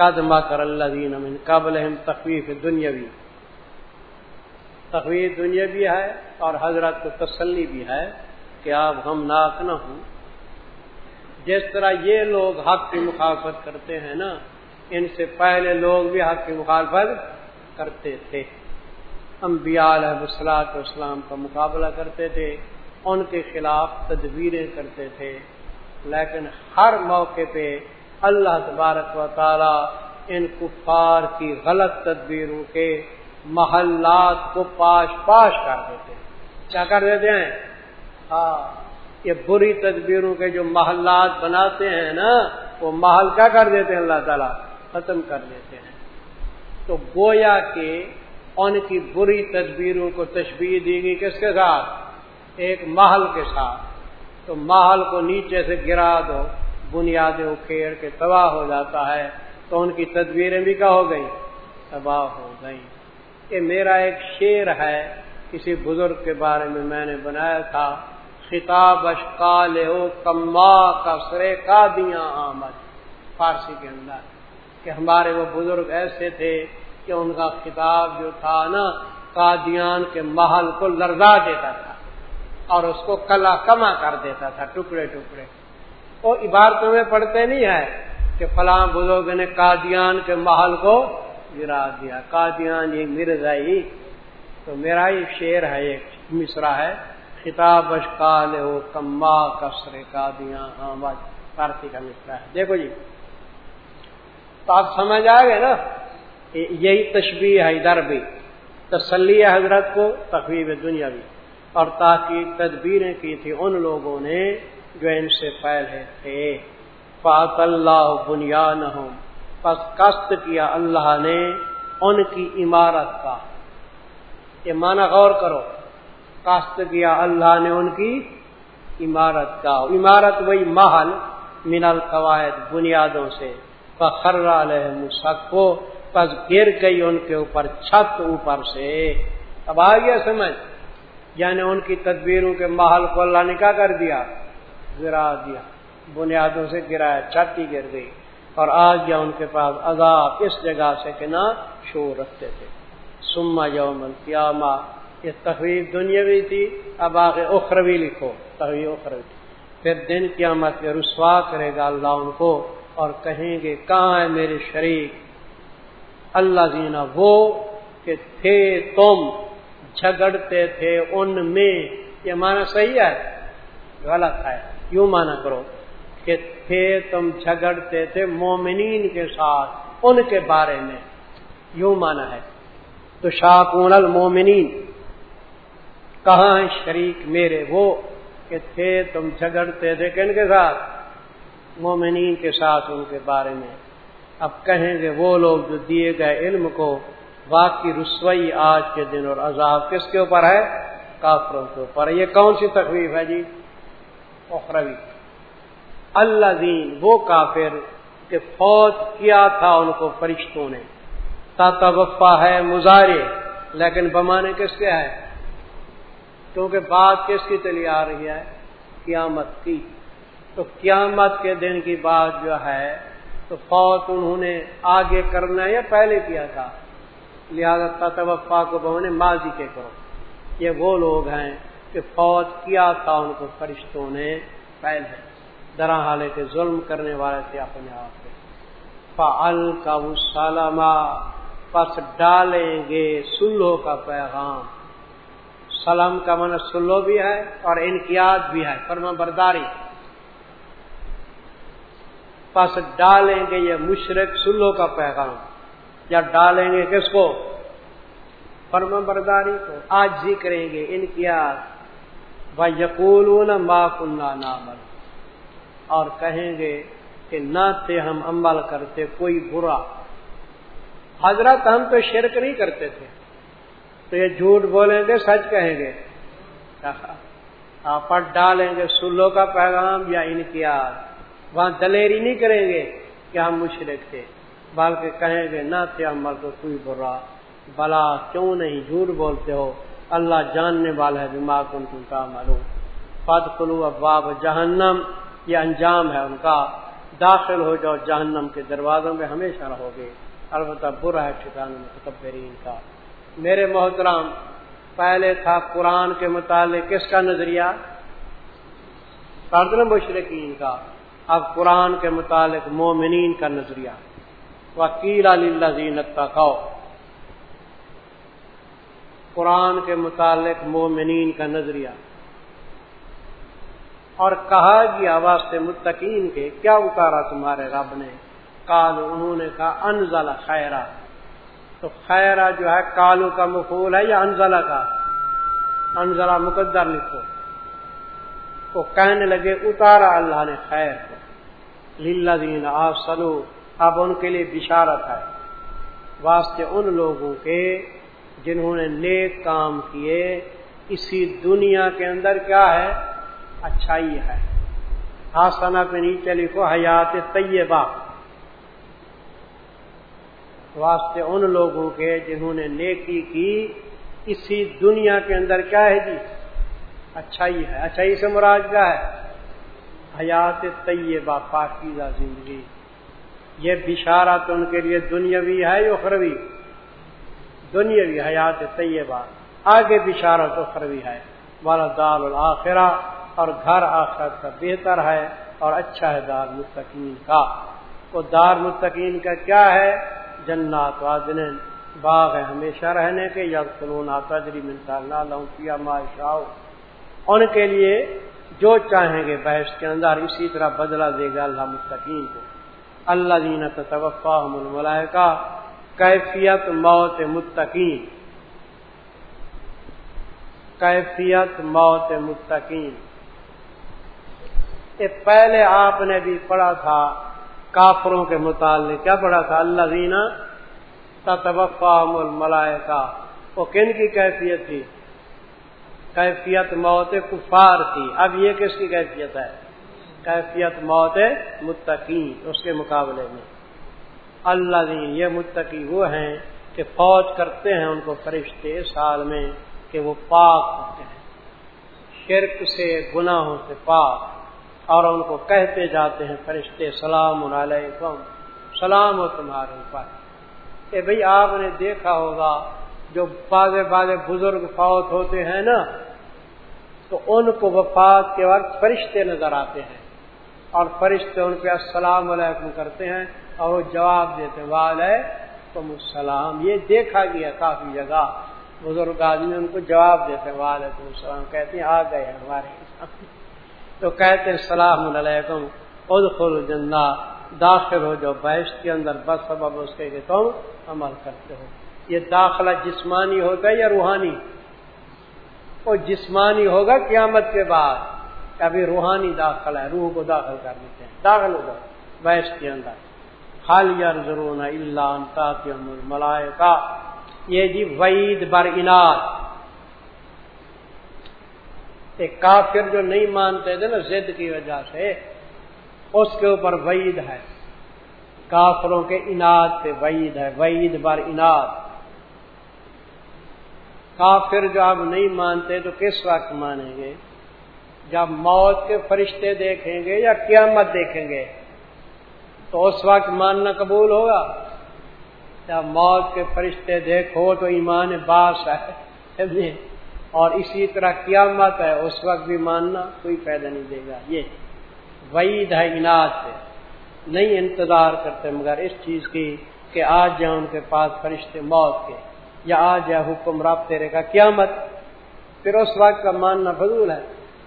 قدمہ کر اللہ دین امن قبل تخویف دنیاوی تخویف دنیا بھی ہے اور حضرت کو تسلی بھی ہے کہ آپ ہم ناک نہ ہوں۔ جس طرح یہ لوگ حق کی مخالفت کرتے ہیں نا، ان سے پہلے لوگ بھی حق کی مخالفت کرتے تھے۔ انبیاء علیہ السلاط اسلام کا مقابلہ کرتے تھے، ان کے خلاف تدبیریں کرتے تھے۔ لیکن ہر موقع پہ اللہ تبارک و تعالی ان کفار کی غلط تدبیروں کے محلات کو پاش پاش کر دیتے کیا کر دیتے ہیں؟ ہاں یہ بری تدبیروں کے جو محلات بناتے ہیں نا، وہ محل کیا کر دیتے ہیں؟ اللہ تعالیٰ ختم کر دیتے ہیں۔ تو گویا کہ ان کی بری تدبیروں کو تشبیح دی گئی کس کے ساتھ؟ ایک محل کے ساتھ۔ تو محل کو نیچے سے گرا دو۔ بنیادیں اکھیڑ کے تباہ ہو جاتا ہے تو ان کی تدبیریں بھی کیا ہو گئی تباہ ہو گئی یہ میرا ایک شعر ہے، کسی بزرگ کے بارے میں میں نے بنایا تھا۔ خطاب اشکال ہو کما کسرے کا دیا آمد۔ فارسی کے اندر کہ ہمارے وہ بزرگ ایسے تھے کہ ان کا خطاب جو تھا نا، قادیان کے محل کو لرزا دیتا تھا اور اس کو کلا کما کر دیتا تھا، ٹکڑے ٹکڑے۔ وہ عبارتوں میں پڑھتے نہیں ہے کہ فلاں بزرگ نے قادیان کے محل کو گرا دیا۔ قادیان یہ مرزائی تو میرا ہی شعر ہے، ایک مصرا ہے۔ خطاب اشکال ہو کما کسر قادیاں ہاں فارسی کا مصرا ہے۔ دیکھو جی تو آپ سمجھ آئے گے نا؟ یہی تشبیح ہے ادھر بھی۔ تسلی حضرت کو تقویب دنیا بھی اور تاکہ تدبیریں کی تھی ان لوگوں نے جو ان سے پہلے تھے فاط اللہ بنیا نہ ہوں پس کست کیا اللہ نے ان کی عمارت کا۔ یہ مانا غور کرو کست کیا اللہ نے ان کی عمارت کا۔ عمارت وہی محل من القواعد، بنیادوں سے۔ فخر علیہ مسکو پس گر گئی ان کے اوپر، چھت اوپر سے۔ اب آ گیا سمجھ یعنی ان کی تدبیروں کے محل کو اللہ نے کیا کر دیا؟ گرا دیا، بنیادوں سے گرایا چھت ہی گر گئی۔ اور آ گیا ان کے پاس عذاب اس جگہ سے کہ نہ شور رکھتے تھے۔ سما یوم القیامہ، یہ تقریب دنیاوی تھی، اب آگے اخروی لکھو تقریب اخروی۔ پھر دن قیامت میں رسوا کرے گا اللہ ان کو اور کہیں گے، کہاں ہے میرے شریک؟ اللہ زینا وہ کہ تھے تم، جھگڑتے تھے ان میں۔ یہ مانا صحیح ہے، غلط ہے۔ یوں مانا کرو کہ تھے تم جھگڑتے تھے مومنین کے ساتھ ان کے بارے میں۔ یوں مانا ہے۔ تو شاکون المومنین، کہاں شریک میرے وہ کہ تھے تم جھگڑتے تھے کن کے ساتھ؟ مومنین کے ساتھ ان کے بارے میں۔ اب کہیں گے وہ لوگ جو دیے گئے علم کو، واقعی رسوئی آج کے دن اور عذاب کس کے اوپر ہے؟ کافروں کے اوپر۔ یہ کون سی تکلیف ہے جی؟ اخروی۔ اللہ دین وہ کافر کہ فوج کیا تھا ان کو فرشتوں نے۔ تا وفا ہے مظاہرے لیکن بمانے کس کے ہے؟ کیونکہ بات کس کی چلی آ رہی ہے؟ قیامت کی۔ تو قیامت کے دن کی بات جو ہے، تو فوت انہوں نے آگے کرنا یا پہلے کیا تھا؟ لہذا توفا کو بہنے ماضی کے کرو یہ وہ لوگ ہیں کہ فوت کیا تھا ان کو فرشتوں نے پہلے درا حالے کے ظلم کرنے والے تھے اپنے آپ پہ فعل کا وہ سالما پس ڈالیں گے سلو کا پیغام۔ سلام کا من سلو بھی ہے اور انقیات بھی ہے۔ فرما برداری۔ پس ڈالیں گے یہ مشرق سلو کا پیغام۔ یا ڈالیں گے کس کو؟ فرما برداری کو۔ آج ہی کریں گے ان یقول ما کنہ نامل اور کہیں گے کہ نہ تھے ہم عمل کرتے کوئی برا۔ حضرت ہم تو شرک نہیں کرتے تھے۔ تو یہ جھوٹ بولیں گے، سچ کہیں گے۔ آپ ڈالیں گے سلو کا پیغام یا ان کی وہاں دلیری نہیں کریں گے کہ ہم مشرق تھے، بلکہ کہیں گے نہ تھے عمل تو کوئی برا۔ بلا، کیوں نہیں جھوٹ بولتے ہو؟ اللہ جاننے والا ہے دماغ ان کا معلوم فت کلو اباب جہنم، یہ انجام ہے ان کا۔ داخل ہو جاؤ جہنم کے دروازوں میں ہمیشہ رہو گے۔ البتہ برا ہے ٹھکانا متکبرین کا۔ میرے محترام پہلے تھا قرآن کے متعلق کس کا نظریہ؟ مشرقین کا۔ اب قرآن کے متعلق مومنین کا نظریہ۔ وکیل اللہ زینت کا قرآن کے متعلق مومنین کا نظریہ اور کہا گیا واسطے متقین کے، کیا اتارا تمہارے رب نے؟ کالو انہوں نے کہا انزلہ خیرہ تو خیرہ جو ہے کالو کا مفول ہے یا انزلہ کا؟ انزلہ مقدر لکھو۔ وہ کہنے لگے، اتارا اللہ نے خیر کو۔ لیلا دین آپ سلو اب ان کے لیے بشارت ہے۔ واسطے ان لوگوں کے جنہوں نے نیک کام کیے، اسی دنیا کے اندر کیا ہے؟ اچھائی ہے۔ ہاسنا پہ نیچے لکھو، حیات طیبہ۔ واسطے ان لوگوں کے جنہوں نے نیکی کی، اسی دنیا کے اندر کیا ہے جی؟ اچھائی ہے۔ اچھائی سے مراد کیا ہے؟ حیات طیبہ، پاکیزہ زندگی۔ یہ بشارت ان کے لیے دنیاوی ہے یا اخروی؟ دنیاوی حیات طیبہ، آگے بشارت اخروی ہے۔ والا دار الآخرہ اور گھر آخرت کا بہتر ہے اور اچھا ہے دار مستقین کا۔ وہ دار مستقین کا کیا ہے؟ جنات وادن باغ ہے ہمیشہ رہنے کے یا سلون تجری ملتا اللہ ماشاء ان کے لیے جو چاہیں گے بحث کے اندر اسی طرح بدلہ دے گا اللہ مستقین کو۔ اللہ دین توفا کا کیفیت موت متقین۔ کیفیت موت متقین۔ پہلے آپ نے بھی پڑھا تھا، کافروں کے متعلق۔ کیا پڑھا تھا؟ اللہ دینا تفام الملائے کا وہ کن کی کیفیت تھی؟ کیفیت موت کفار تھی۔ اب یہ کس کی کیفیت ہے؟ کیفیت موت متقین، اس کے مقابلے میں۔ اللہ دین یہ متقی وہ ہیں کہ فوج کرتے ہیں ان کو فرشتے سال میں کہ وہ پاک ہوتے ہیں۔ شرک سے گناہوں سے پاک۔ اور ان کو کہتے جاتے ہیں فرشتے، سلام علیکم، سلام ہو تمہارے اوپر۔ کہ بھئی، آپ نے دیکھا ہوگا جو بازے بازے بزرگ فوت ہوتے ہیں نا، تو ان کو وفات کے وقت فرشتے نظر آتے ہیں۔ اور فرشتے ان پہ السلام علیکم کرتے ہیں اور وہ جواب دیتے والے تم السلام، یہ دیکھا گیا کافی جگہ۔ بزرگ آدمی ان کو جواب دیتے، وعلیکم السلام، کہتے ہیں، آ گئے ہمارے تو کہتے ہیں السلام علیکم، ادخل جنہ داخل ہو جو بحث کے اندر، بس سبب اس کے کہ تم عمل کرتے ہو۔ یہ داخلہ جسمانی ہوتا ہے یا روحانی؟ وہ جسمانی ہوگا قیامت کے بعد۔ ابھی روحانی داخلہ ہے، روح کو داخل کر دیتے ہیں، داخل ہوگا بحث کے اندر۔ خال یار ضرور اللہ ملائے کا یہ جی وعید بر انعد ایک کافر جو نہیں مانتے تھے نا زد کی وجہ سے، اس کے اوپر وعید ہے۔ کافروں کے انعد پہ وعید ہے، وعید بار انعد کافر جو آپ نہیں مانتے تو کس وقت مانیں گے؟ جب موت کے فرشتے دیکھیں گے یا قیامت دیکھیں گے؟ تو اس وقت ماننا قبول ہوگا؟ جب موت کے فرشتے دیکھو تو ایمان باس ہے اور اسی طرح قیامت ہے، اس وقت بھی ماننا کوئی فائدہ نہیں دے گا۔ یہ وعید ہے انعد سے نہیں انتظار کرتے، مگر اس چیز کی کہ آج جائیں ان کے پاس فرشتے موت کے۔ یا آج جائے حکم رب تیرے کا قیامت۔ پھر اس وقت کا ماننا فضول ہے۔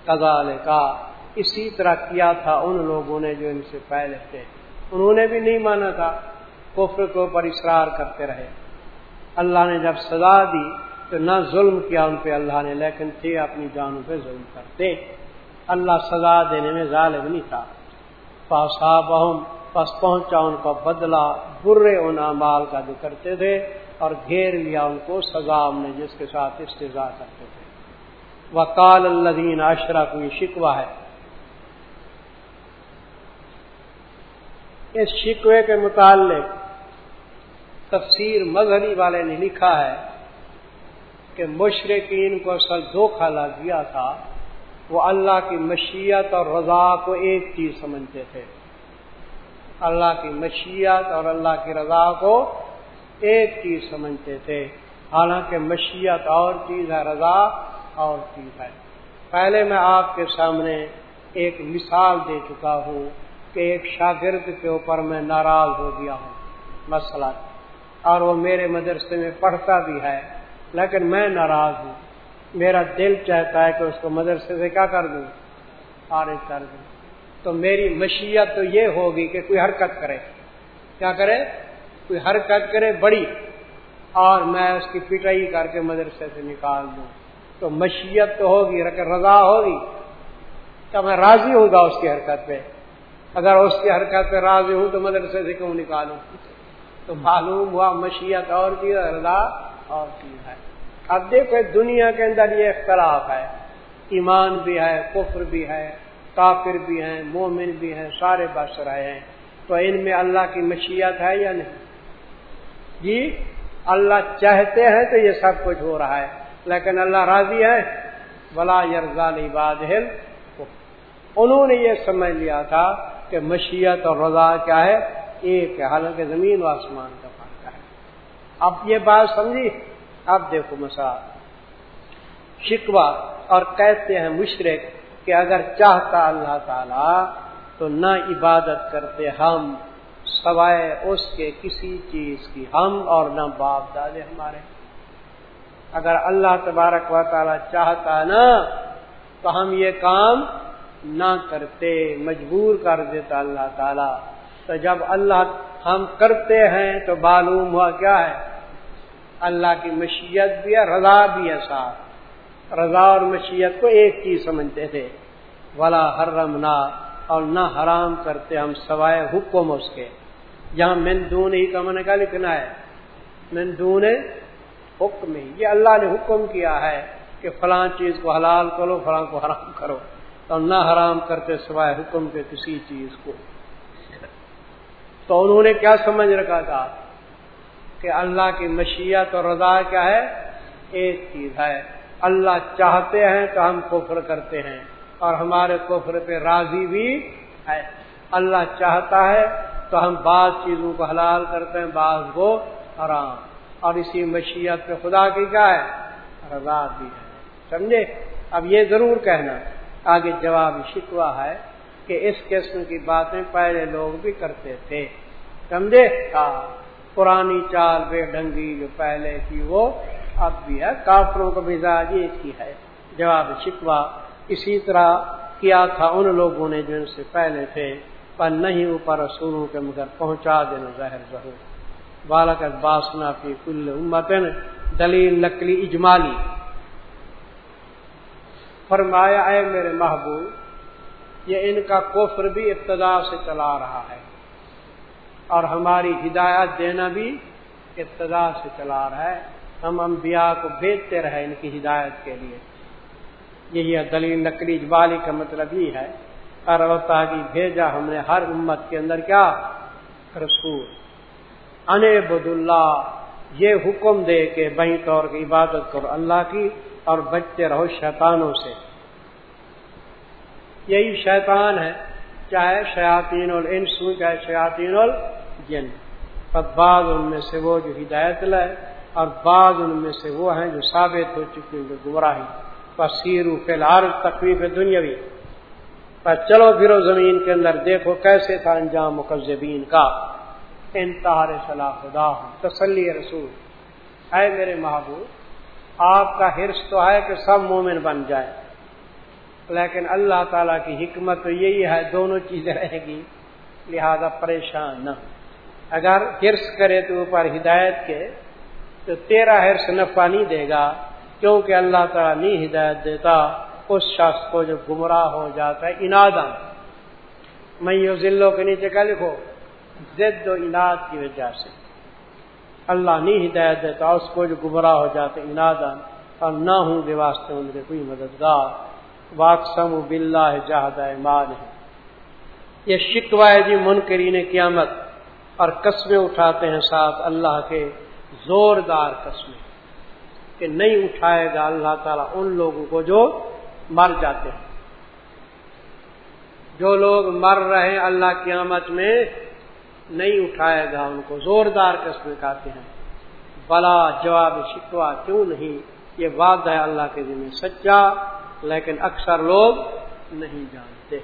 کزال کا اسی طرح کیا تھا ان لوگوں نے جو ان سے پہلے تھے انہوں نے بھی نہیں مانا تھا، کفر کے اوپر اصرار کرتے رہے۔ اللہ نے جب سزا دی تو نہ ظلم کیا ان پہ، اللہ نے، لیکن تھے اپنی جانوں پہ ظلم کرتے۔ اللہ سزا دینے میں ظالم نہیں تھا۔ پاسا بہم پس پہنچا ان کا بدلہ، برے ان امال کا جو کرتے تھے اور گھیر لیا ان کو سزا نے، جس کے ساتھ استضاء کرتے تھے۔ وکال الدین عشرہ کو یہ شکوہ ہے۔ اس شکوے کے متعلق تفسیر مظہری والے نے لکھا ہے کہ مشرقین کو اصل دھوکھا لگ گیا تھا، وہ اللہ کی مشیت اور رضا کو ایک چیز سمجھتے تھے۔ اللہ کی مشیت اور اللہ کی رضا کو ایک چیز سمجھتے تھے۔ حالانکہ مشیت اور چیز ہے، رضا اور چیز ہے۔ پہلے میں آپ کے سامنے ایک مثال دے چکا ہوں۔ کہ ایک شاگرد کے اوپر میں ناراض ہو گیا ہوں، مسئلہ۔ اور وہ میرے مدرسے میں پڑھتا بھی ہے، لیکن میں ناراض ہوں۔ میرا دل چاہتا ہے کہ اس کو مدرسے سے کیا کر دوں؟ خارج کر دوں۔ تو میری مشیت تو یہ ہوگی کہ کوئی حرکت کرے۔ کیا کرے؟ کوئی حرکت کرے بڑی، اور میں اس کی پٹائی کر کے مدرسے سے نکال دوں۔ تو مشیت تو ہوگی رضا ہوگی۔ کیا میں راضی ہوں گا اس کی حرکت پہ؟ اگر اس کی حرکت پہ راضی ہوں تو مدرسے سے کیوں نکالوں؟ تو معلوم ہوا مشیت اور چیز رضا اور چیز ہے۔ اب دیکھو، دنیا کے اندر یہ اختلاف ہے۔ ایمان بھی ہے، کفر بھی ہے، کافر بھی ہیں، مومن بھی ہیں، سارے بس رہے ہیں۔ تو ان میں اللہ کی مشیت ہے یا نہیں؟ جی اللہ چاہتے ہیں تو یہ سب کچھ ہو رہا ہے، لیکن اللہ راضی ہے؟ بلا یرزال عباد انہوں نے یہ سمجھ لیا تھا کہ مشیت اور رضا کیا ہے؟ ایک ہے، حالانکہ زمین و آسمان کا فرق ہے۔ اب یہ بات سمجھی؟ اب دیکھو مسا شکوا اور کہتے ہیں مشرق کہ اگر چاہتا اللہ تعالی تو نہ عبادت کرتے ہم، سوائے اس کے کسی چیز کی ہم اور نہ باپ دادے ہمارے۔ اگر اللہ تبارک و تعالی چاہتا نا، تو ہم یہ کام نہ کرتے، مجبور کر دیتا اللہ تعالی۔ تو جب اللہ ہم کرتے ہیں تو معلوم ہوا کیا ہے؟ اللہ کی مشیت بھی ہے، رضا بھی ہے ساتھ۔ رضا اور مشیت کو ایک چیز سمجھتے تھے۔ ولا حرم نہ اور نہ حرام کرتے ہم سوائے حکم اس کے۔ یہاں مندون ہی کا من کا لکھنا ہے؟ مندون حکم ہی۔ یہ اللہ نے حکم کیا ہے کہ فلاں چیز کو حلال کرو، فلاں کو حرام کرو۔ اور نہ حرام کرتے سوائے حکم کے کسی چیز کو۔ تو انہوں نے کیا سمجھ رکھا تھا کہ اللہ کی مشیت اور رضا کیا ہے؟ ایک چیز ہے۔ اللہ چاہتے ہیں تو ہم کفر کرتے ہیں اور ہمارے کفر پہ راضی بھی ہے۔ اللہ چاہتا ہے تو ہم بعض چیزوں کو حلال کرتے ہیں، بعض کو حرام۔ اور اسی مشیت پہ خدا کی کیا ہے؟ رضا بھی ہے۔ سمجھے؟ اب یہ ضرور کہنا۔ آگے جواب شکوا ہے کہ اس قسم کی باتیں پہلے لوگ بھی کرتے تھے۔ سمجھے؟ ہاں۔ پرانی چال بے ڈنگی جو پہلے کی وہ اب بھی ہے۔ کافروں کو مزاج یہ کی ہے۔ جواب شکوا اسی طرح کیا تھا ان لوگوں نے جو ان سے پہلے تھے؟ پر نہیں، اوپر رسولوں کے مگر پہنچا دینا ظاہر ضرور۔ بالک باسنا کی کل امتن۔ دلیل نقلی اجمالی۔ فرمایا، اے میرے محبوب، یہ ان کا کفر بھی ابتدا سے چلا رہا ہے اور ہماری ہدایت دینا بھی ابتدا سے چلا رہا ہے۔ ہم انبیاء کو بھیجتے رہے ان کی ہدایت کے لیے۔ یہی دلیل نقلی اجبالی کا مطلب ہی ہے۔ اور کہ بھیجا ہم نے ہر امت کے اندر کیا؟ رسول۔ ان بد اللہ یہ حکم دے کے بہی طور کی عبادت کرو، اللہ کی۔ اور بچتے رہو شیطانوں سے۔ یہی شیطان ہے، چاہے شیاطین الانسو چاہے شیاطین الجن۔ پر بعض ان میں سے وہ جو ہدایت لائے اور بعض ان میں سے وہ ہیں جو ثابت ہو چکی ہیں، جو گمراہی۔ پر فی الحال تقریب دنیاوی پر چلو پھرو زمین کے اندر، دیکھو کیسے تھا انجام مقزبین کا۔ انتہار صلاح خدا ہوں، تسلی رسول۔ ہے میرے محبوب آپ کا حرص تو ہے کہ سب مومن بن جائے لیکن اللہ تعالیٰ کی حکمت تو یہی ہے، دونوں چیزیں رہے گی۔ لہذا پریشان نہ اگر حرص کرے تو اوپر ہدایت کے، تو تیرا حرص نفع نہیں دے گا، کیونکہ اللہ تعالیٰ نہیں ہدایت دیتا۔ اس شخص کو جو گمراہ ہو جاتا ہے انادم میں یوں ذلوں کے نیچے کیا لکھو؟ زد و اناد کی وجہ سے۔ اللہ نہیں ہدایت دیتا، اس کو جو گمراہ ہو جاتے انادن اور نہ ہوں بے واسطے ان کے کوئی مددگار۔ واقسم بلّہ جہد ماد ہے یہ شکوا ہے جی منکرین قیامت۔ اور قسمیں اٹھاتے ہیں ساتھ اللہ کے زوردار قسمیں۔ کہ نہیں اٹھائے گا اللہ تعالیٰ ان لوگوں کو جو مر جاتے ہیں۔ جو لوگ مر رہے ہیں اللہ قیامت میں نہیں اٹھائے گا، ان کو زوردار قسم کہتے ہیں۔ بلا جواب شکوا کیوں نہیں؟ یہ وعدہ ہے اللہ کے ذمہ سچا، لیکن اکثر لوگ نہیں جانتے۔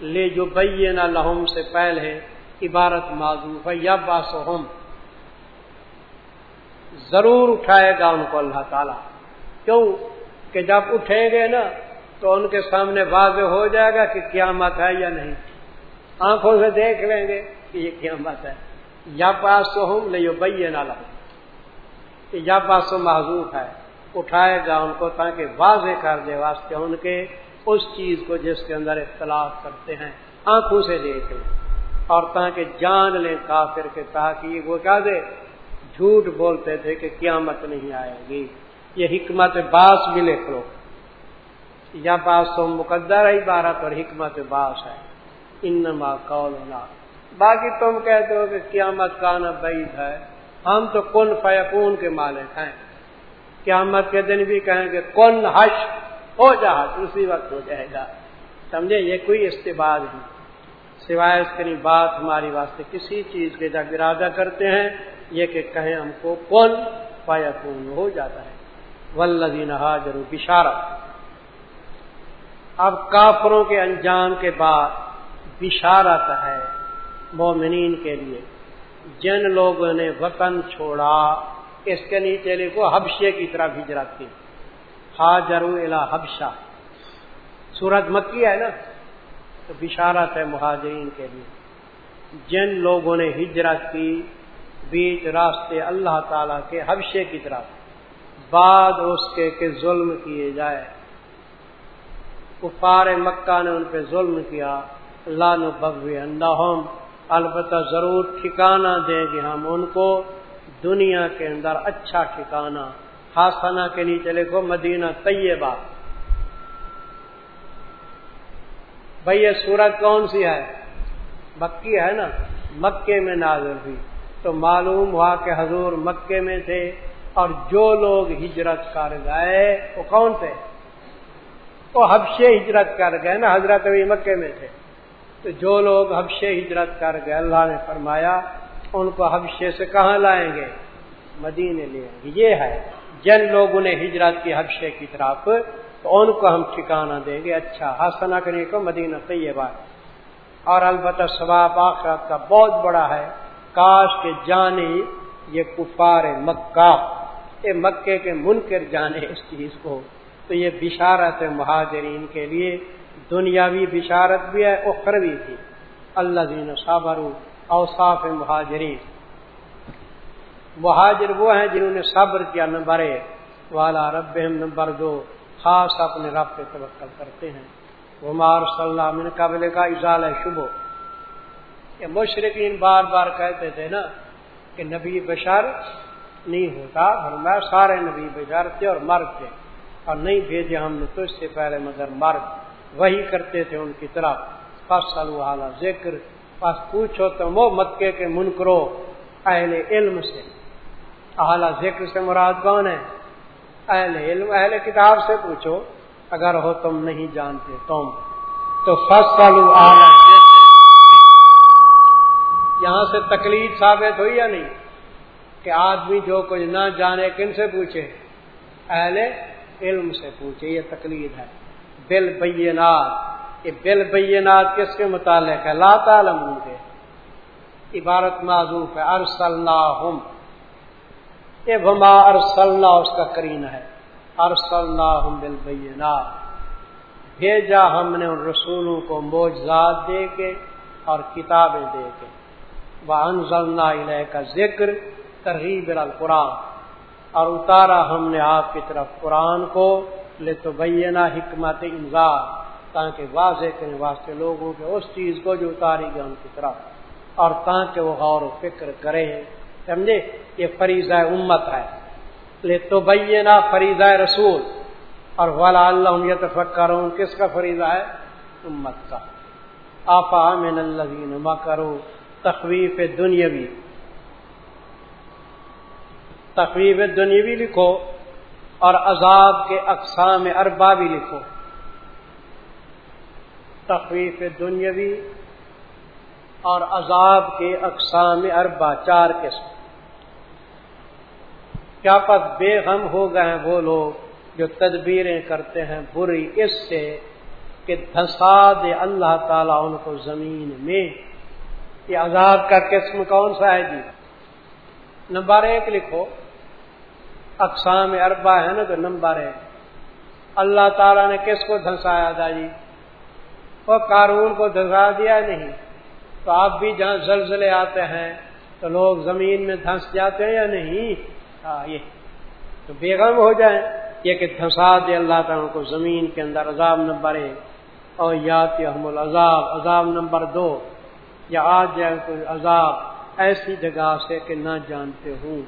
لے جو بین لہم سے پہلے عبارت معذوف ہے یا باسم ضرور اٹھائے گا ان کو اللہ تعالیٰ۔ کیوں؟ کہ جب اٹھیں گے نا، تو ان کے سامنے واضح ہو جائے گا کہ قیامت ہے یا نہیں۔ آنکھوں سے دیکھ لیں گے کہ یہ قیامت ہے۔ یا پاس تو ہوں لے بئی نہ یا پاس تو معذوف ہے۔ اٹھائے گا ان کو تاکہ واضح کر دے واسطے ان کے اس چیز کو جس کے اندر اختلاف کرتے ہیں، آنکھوں سے دیکھ لیں۔ اور تاکہ جان لیں کافر کے تاکہ وہ کیا دے۔ جھوٹ بولتے تھے کہ قیامت نہیں آئے گی۔ یہ حکمت باس بھی لکھ لو۔ یا باس تو مقدر ہی بارہ اور حکمت باس ہے۔ انما قول باقی تم کہتے ہو کہ قیامت کا نا بعید ہے۔ ہم تو کن فیقون کے مالک ہیں۔ قیامت کے دن بھی کہیں گے کن حش ہو جا اسی وقت ہو جائے گا۔ سمجھے؟ یہ کوئی استباد نہیں۔ سوائے اس کی بات ہماری واسطے کسی چیز کے جب ارادہ کرتے ہیں، یہ کہ کہیں ہم کو کون فیقون ہو جاتا ہے۔ ولدین حاضر بشارت۔ اب کافروں کے انجام کے بعد بشارت ہے مومنین کے لیے۔ جن لوگوں نے وطن چھوڑا، اس کے نیچے لکھو حبشے کی طرف ہجرت کی حاجر الا حبشہ۔ سورت مکی ہے نا؟ تو بشارت ہے مہاجرین کے لیے۔ جن لوگوں نے ہجرت کی، بیچ راستے اللہ تعالی کے حبشے کی طرف۔ بعد اس کے کہ ظلم کیے جائے۔ کفار مکہ نے ان پہ ظلم کیا۔ اللہ نبوی اندہم البتہ ضرور ٹھکانہ دیں گے ہم ان کو۔ دنیا کے اندر اچھا ٹھکانہ۔ ہاسانہ کے نیچے لکھو، مدینہ طیبہ۔ بھائی یہ سورت کون سی ہے؟ مکی ہے نا؟ مکے میں نازل ہوئی۔ تو معلوم ہوا کہ حضور مکے میں تھے اور جو لوگ ہجرت کر گئے، وہ کون تھے؟ وہ حبشے ہجرت کر گئے نا، حضرت ابھی مکے میں تھے۔ تو جو لوگ حبشے ہجرت کر گئے، اللہ نے فرمایا، ان کو حبشے سے کہاں لائیں گے؟ مدینے لے گے۔ یہ ہے، جن لوگوں نے ہجرت کی حبشے کی طرف، تو ان کو ہم ٹھکانا دیں گے۔ اچھا حسنا کرنے کو مدینہ طیبہ اور البتہ ثواب آخرت کا بہت بڑا ہے۔ کاش کے جانے یہ کفار مکہ یہ مکے کے منکر جانے اس چیز کو۔ تو یہ بشارت ہے مہاجرین کے لیے دنیاوی بشارت بھی ہے، اخروی بھی اللہ دین صابر اوصاف مہاجرین۔ مہاجر وہ ہیں جنہوں نے صبر کیا، نمبر ایک۔ والا رب نمبر دو۔ خاص اپنے رب پہ توقل کرتے ہیں۔ وہ مار صلی اللہ من قبل کا اضال ہے شبو یہ مشرقین بار بار کہتے تھے نا کہ نبی بشر نہیں ہوتا۔ فرمایا، سارے نبی بشر تھے اور مرد تھے۔ اور نہیں بھیجے ہم نے تو اس سے پہلے مگر مرد۔ وہی کرتے تھے ان کی طرف فصل والا ذکر بس پوچھو تو وہ مکے کے منکرو اہل علم سے۔ اعلی ذکر سے مراد کون ہے؟ اہل علم، اہل کتاب سے پوچھو۔ اگر ہو تم نہیں جانتے تم۔ تو فصل اعلی یہاں سے تکلیف ثابت ہوئی یا نہیں؟ کہ آدمی جو کچھ نہ جانے کن سے پوچھے؟ اہل علم سے پوچھے، یہ تکلیف ہے۔ بل بینات، یہ بل بینات کس کے متعلق ہے؟ لا تعلم کے۔ عبارت معذوف ہے، ارسلناہم۔ یہ وما ارسلنا، اس کا کرین ہے۔ ارسلناہم بالبینات بھیجا ہم نے ان رسولوں کو موجزات دے کے اور کتابیں دے کے۔ وہ علیہ کا ذکر، ترغیب القرآن۔ اور اتارا ہم نے آپ کی طرف قرآن کو۔ لے تو بینا حکمت انضار تاکہ واضح کرنے واسطے لوگوں کے اس چیز کو جو اتاری گئی ان کی طرف، اور تاکہ وہ غور و فکر کرے سمجھے؟ یہ فریضہ امت ہے۔ لے تو بینا فریضہ رسول۔ اور والا اللہ یہ تفکر کس کا فریضہ ہے؟ امت کا۔ آپا من اللہ کرو تخویف دنیاوی۔ تخویف دنیاوی لکھو۔ اور عذاب کے اقسام اربا بھی لکھو۔ تخویف دنیاوی اور عذاب کے اقسام اربا چار قسم۔ کیا پت بے غم ہو گئے ہیں وہ لوگ جو تدبیریں کرتے ہیں بری اس سے کہ دھسا دے اللہ تعالیٰ ان کو زمین میں؟ یہ عذاب کا قسم کون سا ہے جی؟ نمبر ایک لکھو۔ اقسام اربا ہے نا تو نمبر ایک اللہ تعالیٰ نے کس کو دھنسایا تھا جی؟ وہ قارون کو دھنسا دیا نہیں۔ تو آپ بھی جہاں زلزلے آتے ہیں، تو لوگ زمین میں دھنس جاتے ہیں یا نہیں؟ ہاں یہ۔ تو بیگم ہو جائیں۔ یہ کہ دھنسا دے اللہ تعالیٰ کو زمین کے اندر عذاب نمبر ایک۔ اور یات احم العذاب، عذاب نمبر دو۔ یا آج جائے کوئی عذاب ایسی جگہ سے کہ نہ جانتے ہوں۔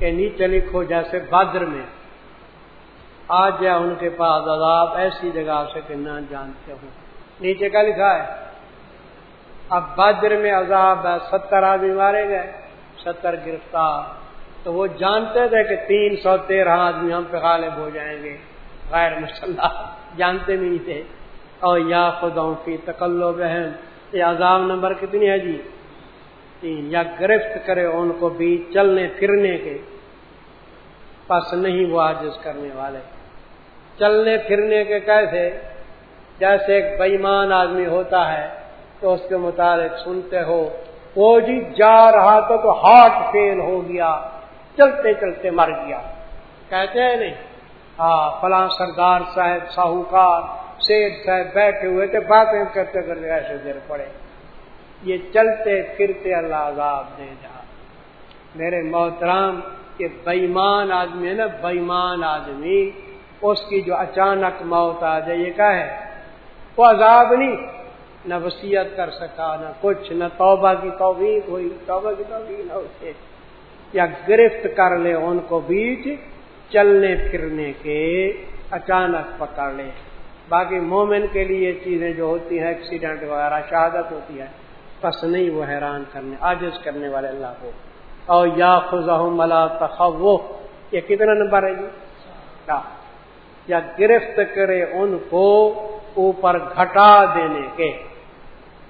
کہ نیچے لکھو جیسے بادر میں۔ آج جائے ان کے پاس، عذاب ایسی جگہ سے کہ نہ جانتے ہوں۔ نیچے کا لکھا ہے؟ اب بادر میں عذاب ہے، ستر آدمی مارے گئے، ستر گرفتار۔ تو وہ جانتے تھے کہ تین سو تیرہ آدمی ہم پہ غالب ہو جائیں گے۔ غیر مسلح جانتے نہیں تھے۔ اور یا خداؤں کی تکلو بہن، یہ عذاب نمبر کتنی ہے جی؟ تین یا گرفت کرے ان کو بھی چلنے پھرنے کے۔ پس نہیں وہ آجز کرنے والے۔ چلنے پھرنے کے کیسے؟ جیسے ایک بےمان آدمی ہوتا ہے تو اس کے متعلق سنتے ہو، وہ جی جا رہا تھا تو ہارٹ فیل ہو گیا، چلتے چلتے مر گیا۔ کہتے ہیں نہیں؟ ہاں فلاں سردار صاحب، ساہوکار سیٹ صاحب بیٹھے ہوئے تھے، باتیں کرتے کرتے ایسے دیر پڑے۔ یہ چلتے پھرتے اللہ عذاب دے جا۔ میرے محترام یہ بےمان آدمی ہے نا بےمان آدمی، اس کی جو اچانک موت آ جائے، یہ کیا ہے؟ وہ عذاب نہیں، نہ وسیعت کر سکا، نہ کچھ، نہ توبہ کی توفیق ہوئی، توبہ کی توفیق نہ اسے یا گرفت کر لے ان کو بیچ چلنے پھرنے کے، اچانک پکڑ لے۔ باقی مومن کے لیے یہ چیزیں جو ہوتی ہیں، ایکسیڈنٹ وغیرہ، شہادت ہوتی ہے۔ پس نہیں وہ حیران کرنے آجز کرنے والے اللہ کو۔ اور یا خزہ ملا تخو یہ کتنا نمبر ہے جی؟ یا گرفت کرے ان کو اوپر گھٹا دینے کے۔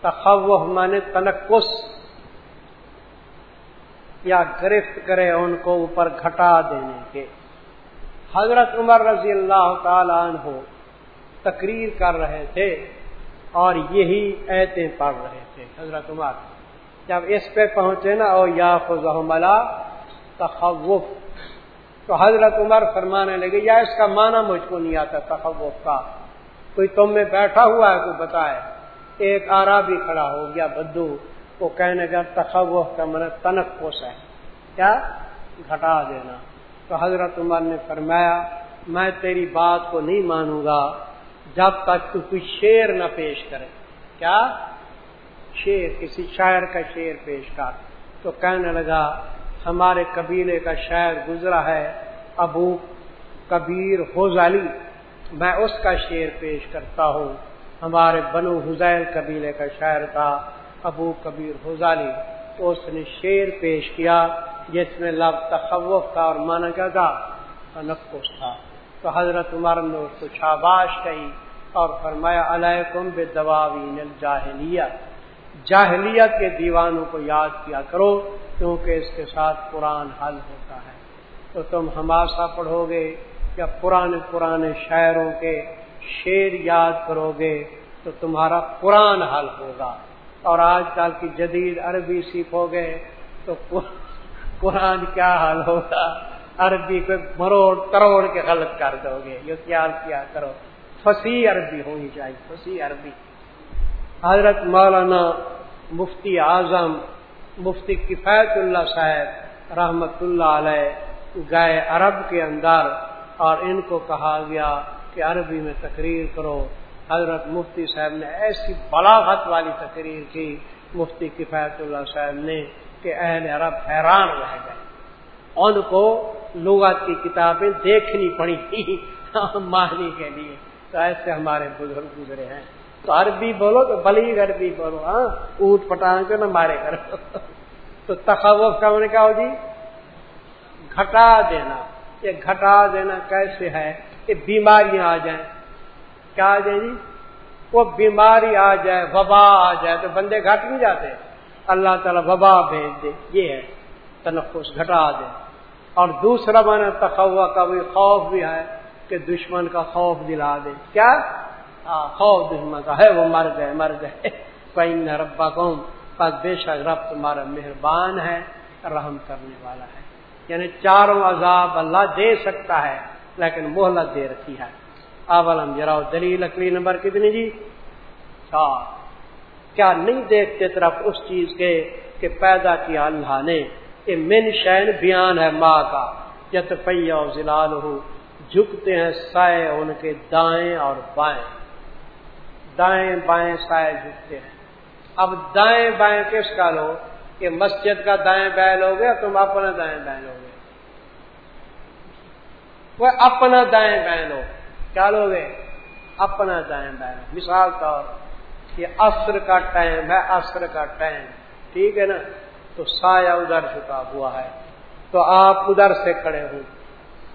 تخو مانے تنکس یا گرفت کرے ان کو اوپر گھٹا دینے کے۔ حضرت عمر رضی اللہ تعالی عنہ تقریر کر رہے تھے۔ اور یہی ایتیں پڑھ رہے تھے، حضرت عمر۔ جب اس پہ پہنچے نا اور یا فضملا تخوف۔ تو حضرت عمر فرمانے لگے، یا اس کا معنی مجھ کو نہیں آتا تخوف کا۔ کوئی تم میں بیٹھا ہوا ہے، کوئی بتائے۔ ایک آرا بھی کھڑا ہو گیا، بدو۔ وہ کہنے کا تخوف کا من تنک پوس ہے۔ کیا؟ گھٹا دینا۔ تو حضرت عمر نے فرمایا، میں تیری بات کو نہیں مانوں گا۔ جب تک تو کوئی شیر نہ پیش کرے۔ کیا؟ شیر کسی شاعر کا شیر پیش کر۔ تو کہنے لگا، ہمارے قبیلے کا شاعر گزرا ہے، ابو کبیر حوزالی میں اس کا شیر پیش کرتا ہوں۔ ہمارے بنو حزیل قبیلے کا شاعر تھا ابو کبیر حوزالی تو اس نے شیر پیش کیا، جس میں لب تخوف تھا اور مانا کیا تھا؟ نقص تھا۔ تو حضرت عمر نے اس کو شاباش کہی اور فرمایا، علیکم بے دواوین الجاہلیت۔ جاہلیت کے دیوانوں کو یاد کیا کرو، کیونکہ اس کے ساتھ قرآن حل ہوتا ہے۔ تو تم ہماسا پڑھو گے یا پرانے پرانے شاعروں کے شعر یاد کرو گے تو تمہارا قرآن حل ہوگا۔ اور آج کل کی جدید عربی سیکھو گے تو قرآن کیا حل ہوگا؟ عربی کو مروڑ کروڑ کے غلط کر دو گے۔ یہ خیال کیا کرو۔ فصیح عربی ہونی چاہیے، فصیح عربی۔ حضرت مولانا مفتی اعظم مفتی کفایت اللہ صاحب رحمت اللہ علیہ گئے عرب کے اندر اور ان کو کہا گیا کہ عربی میں تقریر کرو۔ حضرت مفتی صاحب نے ایسی بلاغت والی تقریر کی۔ مفتی کفایت اللہ صاحب نے کہ اہل عرب حیران رہ گئے۔ ان کو لغت کی کتابیں دیکھنی پڑی۔ تھی ماہنی کے لیے۔ تو ایسے ہمارے بزرگ گزرے ہیں۔ تو عربی بولو تو بلی عربی بولو ہاں؟ اونٹ پٹان کے نہ مارے کرو تو تخوف کا کیا ہو جی؟ گھٹا دینا۔ یہ گھٹا دینا کیسے ہے؟ کہ بیماریاں آ جائیں۔ کیا آ جائیں جی؟ وہ بیماری آ جائے، وبا آ جائے تو بندے گھٹ نہیں جاتے۔ اللہ تعالیٰ وبا بھیج دے۔ یہ ہے تنفس، گھٹا دے۔ اور دوسرا معنی تخوا کا بھی خوف بھی ہے کہ دشمن کا خوف دلا دے۔ کیا؟ خوف دشمن کا ہے، وہ مر گئے مر گئے۔ پین ربا قوم پس بے شک رب تمہارا مہربان ہے، رحم کرنے والا ہے۔ یعنی چاروں عذاب اللہ دے سکتا ہے، لیکن محلت دے رکھی ہے۔ اولم جراؤ دلیل اکلی نمبر کتنی جی؟ چار۔ کیا نہیں دیکھتے طرف اس چیز کے کہ پیدا کیا اللہ نے؟ یہ من شین بیان ہے ماں کا جت پیا زلال ہو جھکتے ہیں سائے ان کے دائیں اور بائیں۔ دائیں بائیں سائے جھکتے ہیں۔ اب دائیں بائیں کس کا لو؟ کہ مسجد کا دائیں بائیں لوگے تم اپنا دائیں بائیں لوگے وہ اپنا دائیں بائیں لو۔ کیا لوگ اپنا دائیں بائیں مثال طور یہ عصر کا ٹائم ہے، عصر کا ٹائم۔ ٹھیک ہے نا؟ تو سایہ ادھر چکا ہوا ہے۔ تو آپ ادھر سے کھڑے ہوں۔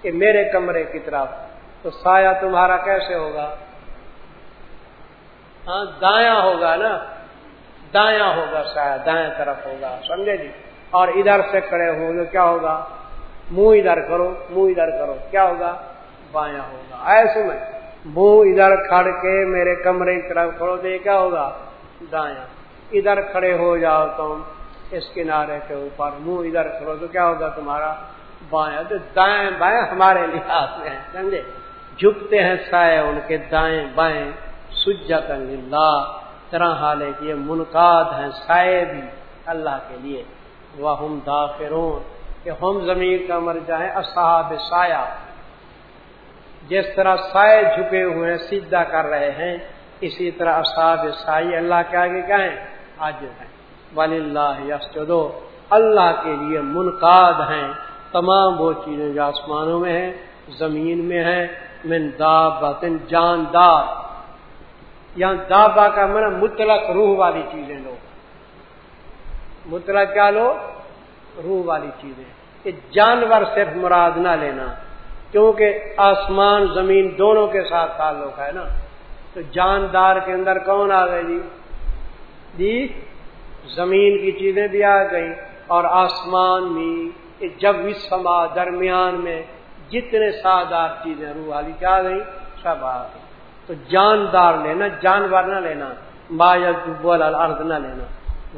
کہ میرے کمرے کی طرف۔ تو سایہ تمہارا کیسے ہوگا؟ ہاں دایاں ہوگا نا؟ دایاں ہوگا سایہ دائیں طرف ہوگا، سمجھے جی؟ اور ادھر سے کھڑے ہوں کیا ہوگا؟ منہ ادھر کرو، منہ ادھر کرو۔ کیا ہوگا؟ بایاں ہوگا۔ ایسے میں منہ ادھر کھڑ کے میرے کمرے کی طرف کھڑو تو یہ کیا ہوگا؟ دایاں۔ ادھر کھڑے ہو جاؤ تم۔ اس کنارے کے اوپر، منہ ادھر کرو تو کیا ہوگا تمہارا؟ بایاں تو دائیں بائیں ہمارے لحاظ میں ہیں، سمجھے؟ جھکتے ہیں سائے ان کے دائیں بائیں۔ سجت اللہ طرح حال ہے کہ یہ منقاد ہیں، سائے بھی اللہ کے لیے۔ وہ ہم داخرون، کہ ہم زمین کا مر جائیں اصحاب سایہ۔ جس طرح سائے جھکے ہوئے ہیں سیدھا کر رہے ہیں، اسی طرح اصحاب سائی اللہ کے آگے کیا ہے آج ہے ولی اللہ یسجدو، اللہ کے لیے منقاد ہیں۔ تمام وہ چیزیں جو آسمانوں میں ہیں، زمین میں ہیں، من دابن جاندار یہاں دابا کا من مطلق روح والی چیزیں لو۔ مطلق کیا لو؟ روح والی چیزیں۔ کہ جانور صرف مراد نہ لینا، کیونکہ آسمان، زمین دونوں کے ساتھ تعلق ہے نا۔ تو جاندار کے اندر کون آ گئے جی؟, جی؟ زمین کی چیزیں بھی آ گئی اور آسمان بھی جب بھی سما درمیان میں جتنے سادار چیزیں روح والی کیا گئی سب آ گئی تو جاندار لینا، جانور نہ لینا بول الارض نہ لینا۔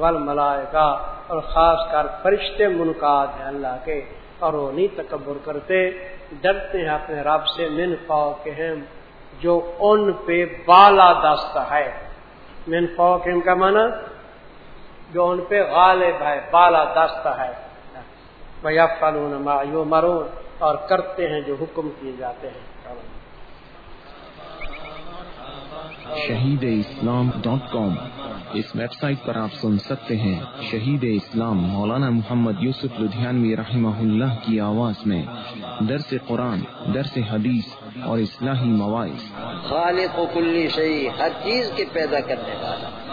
ول ملائے اور خاص کر فرشتے منقاد ہیں اللہ کے، اور وہ نہیں تکبر کرتے، ڈرتے ہیں اپنے رب سے، من پاؤ کے ہم جو ان پہ بالا دست ہے۔ من پاؤ کے کا مانا جو ان پہ غالب ہے بالا دست ہے۔ بھیا فلون یو مرون اور کرتے ہیں جو حکم کیے جاتے ہیں۔ Shaheed Islam dot com. اس ویب سائٹ پر آپ سن سکتے ہیں شہید اسلام مولانا محمد یوسف لدھیانوی رحمہ اللہ کی آواز میں۔ درس قرآن درس حدیث اور اصلاحی مواعث۔ خالق و کلی شہی ہر چیز کے پیدا کرنے والا۔